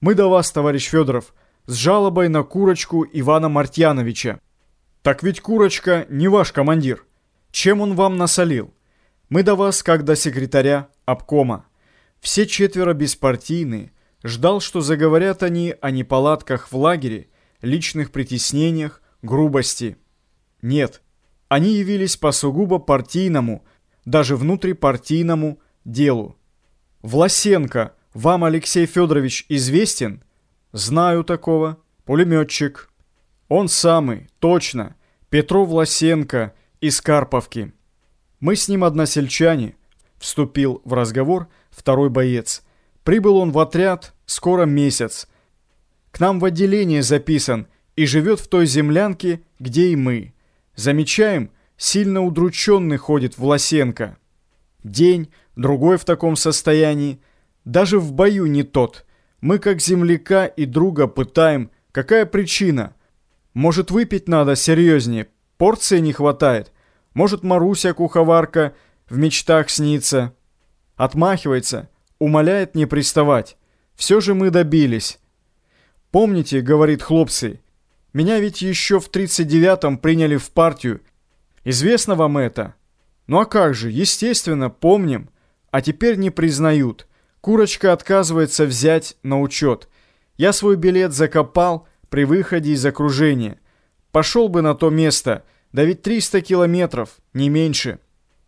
Мы до вас, товарищ Федоров, с жалобой на Курочку Ивана Мартьяновича. Так ведь Курочка не ваш командир. Чем он вам насолил? Мы до вас, как до секретаря обкома. Все четверо беспартийные. Ждал, что заговорят они о неполадках в лагере, личных притеснениях, грубости. Нет, они явились по сугубо партийному, даже внутрипартийному делу. Власенко, вам Алексей Федорович известен? Знаю такого. Пулеметчик. Он самый, точно. Петров Власенко из Карповки. Мы с ним односельчане. Вступил в разговор второй боец. Прибыл он в отряд скоро месяц. К нам в отделение записан и живет в той землянке, где и мы. Замечаем, сильно удрученный ходит Власенко. День, другой в таком состоянии. Даже в бою не тот. Мы как земляка и друга пытаем, какая причина. Может выпить надо серьезнее, порции не хватает. Может Маруся куховарка в мечтах снится. Отмахивается, умоляет не приставать. Все же мы добились. Помните, говорит хлопцы, меня ведь еще в 39-м приняли в партию. Известно вам это? Ну а как же, естественно, помним. А теперь не признают. Курочка отказывается взять на учет. Я свой билет закопал при выходе из окружения. Пошел бы на то место, да ведь 300 километров, не меньше.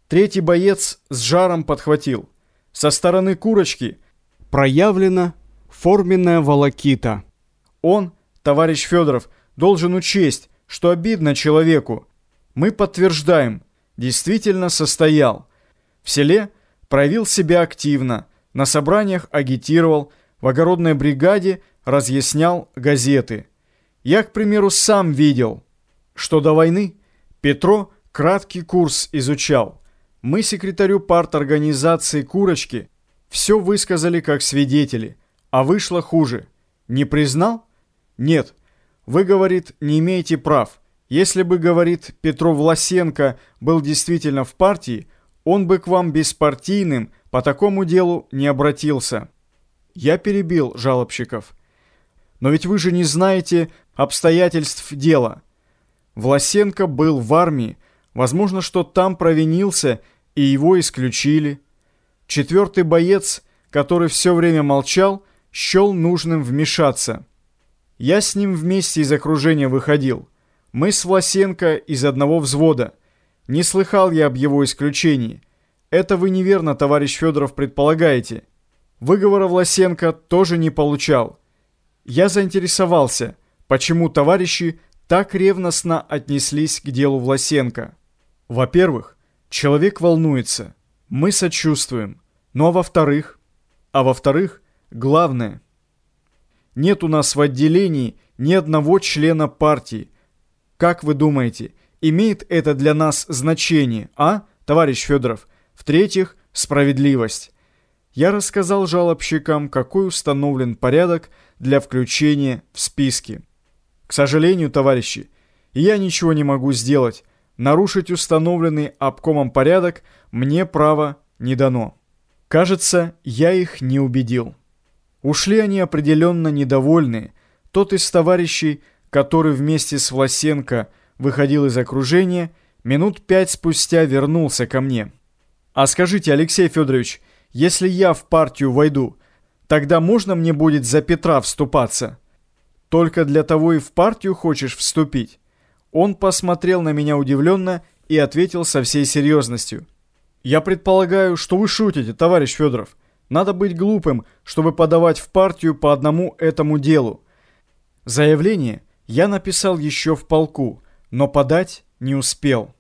Третий боец с жаром подхватил. Со стороны Курочки проявлена форменная волокита. Он, товарищ Федоров, должен учесть, что обидно человеку. Мы подтверждаем, действительно состоял. В селе проявил себя активно, на собраниях агитировал, в огородной бригаде разъяснял газеты. Я, к примеру, сам видел, что до войны Петро краткий курс изучал. Мы секретарю парторганизации «Курочки» все высказали как свидетели, а вышло хуже. Не признал? Нет. Вы, говорит, не имеете прав. Если бы, говорит, Петров Власенко был действительно в партии, он бы к вам беспартийным по такому делу не обратился. Я перебил жалобщиков. Но ведь вы же не знаете обстоятельств дела. Власенко был в армии, возможно, что там провинился и его исключили. Четвертый боец, который все время молчал, счел нужным вмешаться. Я с ним вместе из окружения выходил. Мы с Власенко из одного взвода. Не слыхал я об его исключении. Это вы неверно, товарищ Федоров, предполагаете. Выговора Власенко тоже не получал. Я заинтересовался, почему товарищи так ревностно отнеслись к делу Власенко. Во-первых, человек волнуется, мы сочувствуем. Ну а во-вторых? А во-вторых, главное – нет у нас в отделении ни одного члена партии. Как вы думаете, имеет это для нас значение, а, товарищ Федоров? В-третьих, справедливость. Я рассказал жалобщикам, какой установлен порядок для включения в списки. К сожалению, товарищи, я ничего не могу сделать. Нарушить установленный обкомом порядок мне право не дано. Кажется, я их не убедил. Ушли они определенно недовольны. Тот из товарищей, который вместе с Власенко выходил из окружения, минут пять спустя вернулся ко мне. «А скажите, Алексей Федорович, если я в партию войду, тогда можно мне будет за Петра вступаться?» «Только для того и в партию хочешь вступить?» Он посмотрел на меня удивленно и ответил со всей серьезностью. «Я предполагаю, что вы шутите, товарищ Федоров. Надо быть глупым, чтобы подавать в партию по одному этому делу. Заявление я написал еще в полку, но подать не успел.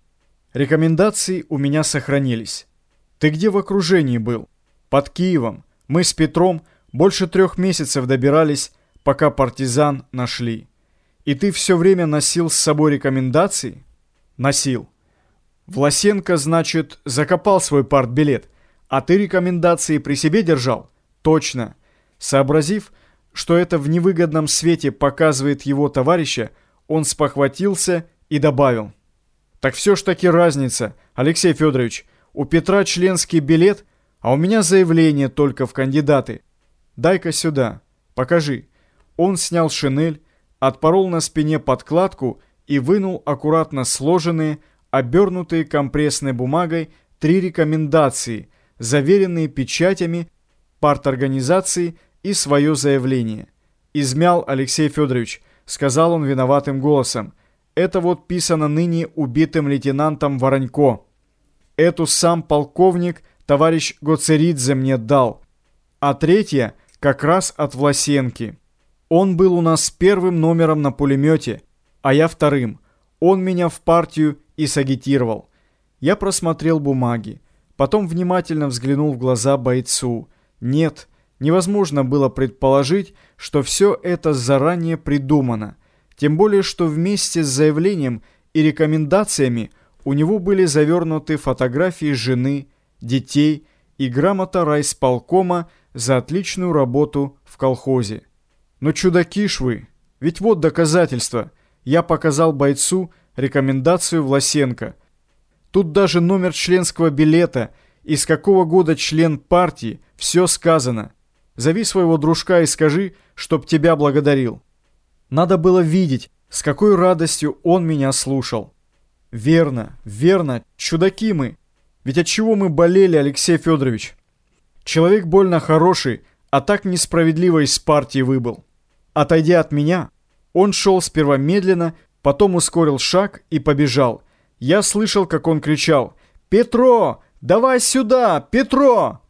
Рекомендации у меня сохранились. Ты где в окружении был? Под Киевом. Мы с Петром больше трех месяцев добирались, пока партизан нашли. И ты все время носил с собой рекомендации? Носил. Власенко, значит, закопал свой партбилет. А ты рекомендации при себе держал? Точно. Сообразив, что это в невыгодном свете показывает его товарища, он спохватился и добавил. Так все ж таки разница, Алексей Федорович. У Петра членский билет, а у меня заявление только в кандидаты. Дай-ка сюда. Покажи». Он снял шинель, отпорол на спине подкладку и вынул аккуратно сложенные, обернутые компрессной бумагой три рекомендации, заверенные печатями парторганизации и свое заявление. «Измял Алексей Федорович», — сказал он виноватым голосом. «Это вот писано ныне убитым лейтенантом Воронько. Эту сам полковник товарищ Гоцеридзе мне дал, а третья как раз от Власенки». Он был у нас первым номером на пулемете, а я вторым. Он меня в партию и сагитировал. Я просмотрел бумаги. Потом внимательно взглянул в глаза бойцу. Нет, невозможно было предположить, что все это заранее придумано. Тем более, что вместе с заявлением и рекомендациями у него были завернуты фотографии жены, детей и грамота райсполкома за отличную работу в колхозе. Но чудаки ж вы. Ведь вот доказательство. Я показал бойцу рекомендацию Власенко. Тут даже номер членского билета, из какого года член партии, все сказано. Зови своего дружка и скажи, чтоб тебя благодарил. Надо было видеть, с какой радостью он меня слушал. Верно, верно, чудаки мы. Ведь от чего мы болели, Алексей Федорович? Человек больно хороший, а так несправедливо из партии выбыл. Отойдя от меня, он шел сперва медленно, потом ускорил шаг и побежал. Я слышал, как он кричал «Петро! Давай сюда! Петро!»